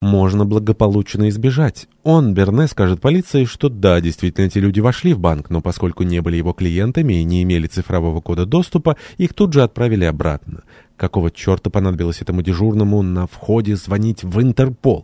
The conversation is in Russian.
можно благополучно избежать. Он, Берне, скажет полиции, что да, действительно, эти люди вошли в банк, но поскольку не были его клиентами и не имели цифрового кода доступа, их тут же отправили обратно. Какого черта понадобилось этому дежурному на входе звонить в Интерпол?